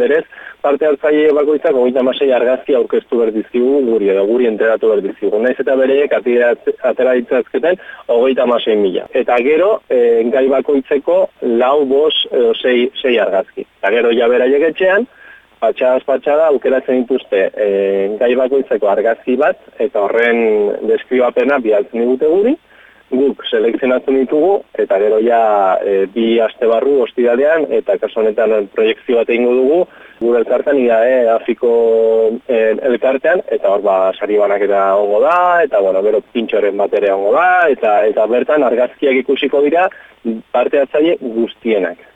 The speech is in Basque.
berez, parte hartzaile bakoitzak hogeita masei argazki aurkeztu behar dizkigu guri edo guri enteratu behar dizkigu. Naiz eta bereiek atera ditzazketen hogeita masei mila. Eta gero, e, gai bakoitzeko lau bos edo sei, sei argazki. Eta gero jabera etxean, patxadaz patxada aukeratzen dituzte e, gai bakoitzeko argazki bat, eta horren deskribapena bialtzen digute guri, guk selekzionatzen ditugu, eta gero ja e, bi aste barru ostiralean, eta kaso honetan proiektzio bat egingo dugu, gure elkartean, ida, e, e, elkartean, eta hor ba, sari banaketa ongo da, eta bueno, gero pintxoren baterea ongo da, eta, eta bertan argazkiak ikusiko dira parte hartzaile guztienak.